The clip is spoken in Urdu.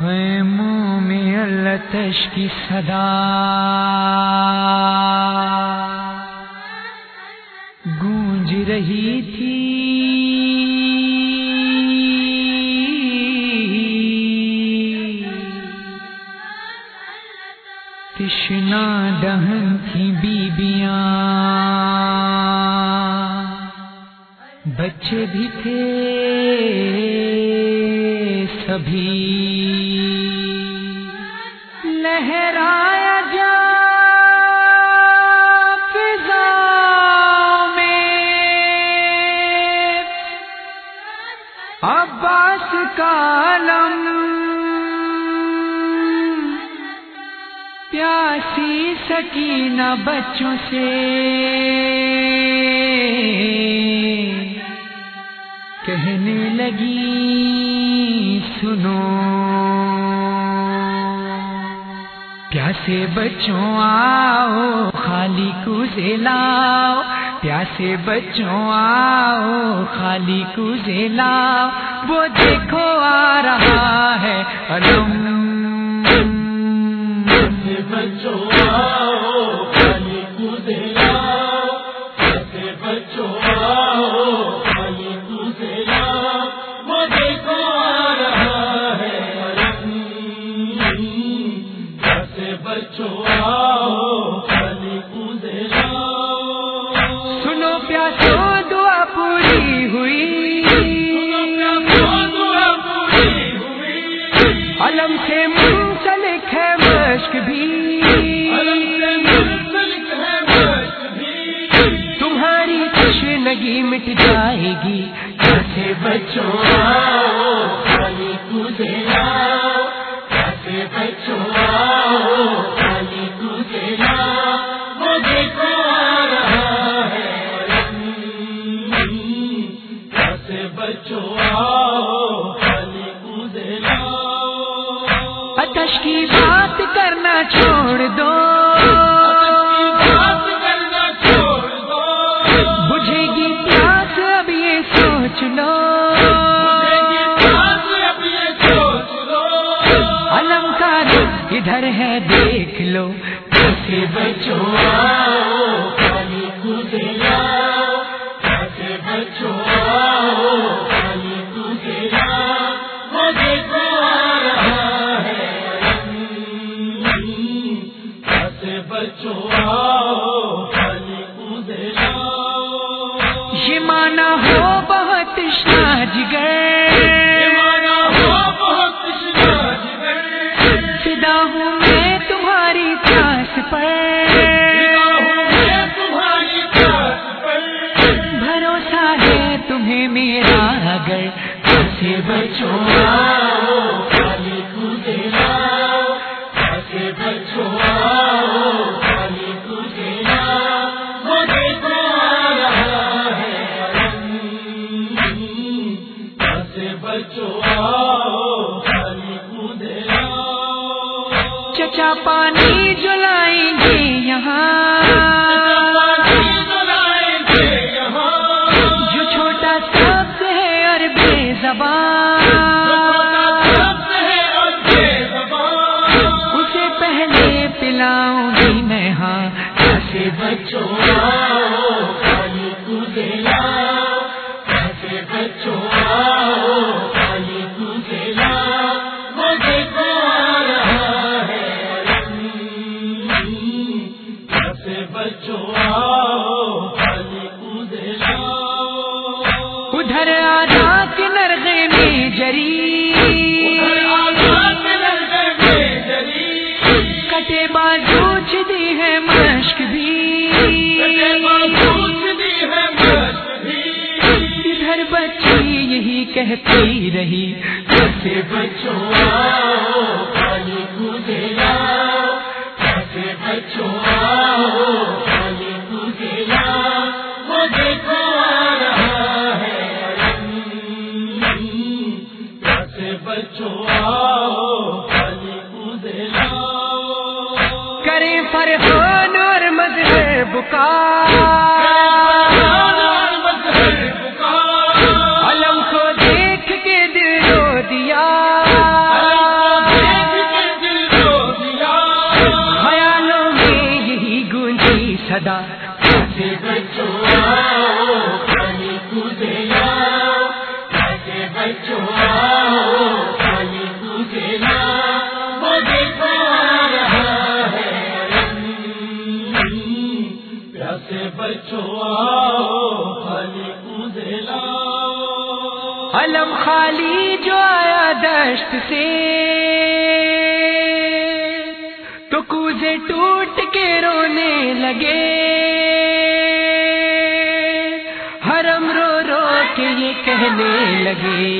خیموں میں التش کی صدا گونج رہی تھی۔ تشنا دہن تھی بیبیاں۔ بچے بھی تھے۔ سبھی لہرایا جا فضا میں۔ عباس کالم پیاسی سکینہ بچوں سے۔ کہنے لگی۔ سنو۔ پیاسے بچوں آؤ، خالی کو لاؤ۔ پیاسے بچوں آؤ، خالی کو لاؤ۔ وہ دیکھو آ رہا ہے، علم منسلک ہے مشک بھی۔ تمہاری تشنگی مٹ جائے گی۔ بچوں کی بات کرنا چھوڑ دو۔ بجھے گی پیاس اب یہ سوچ لو۔ علم کا رخ ادھر ہے دیکھ لو۔ بچوں۔ مانا ہو بہت ساج گئے چچا پانی جلائیں گے یہاں۔ جو چھوٹا سب ہے اور بے زبان۔ اسے پہلے پلاؤں گی میں ہاں بچوں ادھر آدھا کنر نرغے میں جری کٹے بازو دی ہے مشک بھی۔ ادھر بچی یہی کہتی رہی۔ کریں فرحان اور مذہب کا علم کو میں یہی گونجی صدا۔ علم خالی جو آیا دشت سے۔ تو کوزے ٹوٹ کے رونے لگے۔ حرم رو رو کے یہ کہنے لگے۔